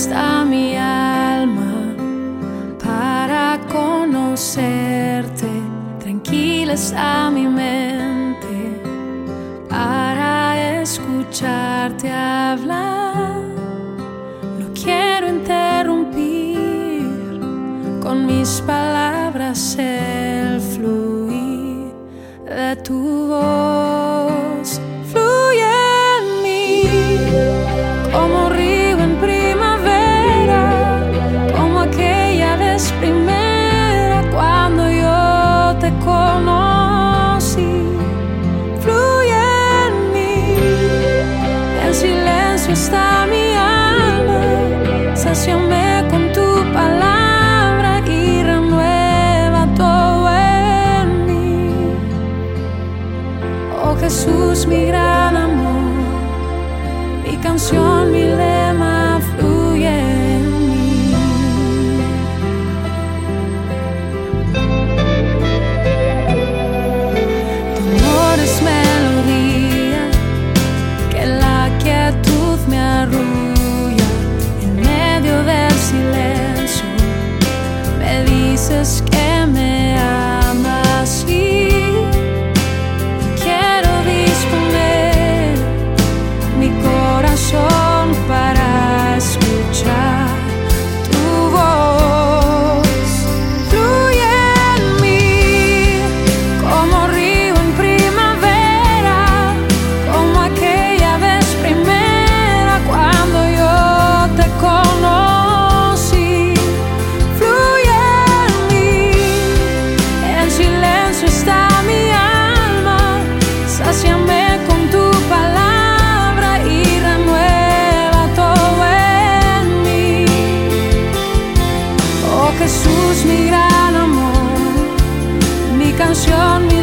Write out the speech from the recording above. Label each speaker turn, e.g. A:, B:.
A: está mi alma para conocerte, tranquila está mi mente para escucharte hablar. No quiero interrumpir con mis palabras el fluir de tu voz. mi alma, saciame con tu palabra y renueva todo en mí. Oh Jesús, mi gran amor, mi canción, mi ley. Jesús, mi gran amor, mi canción, mi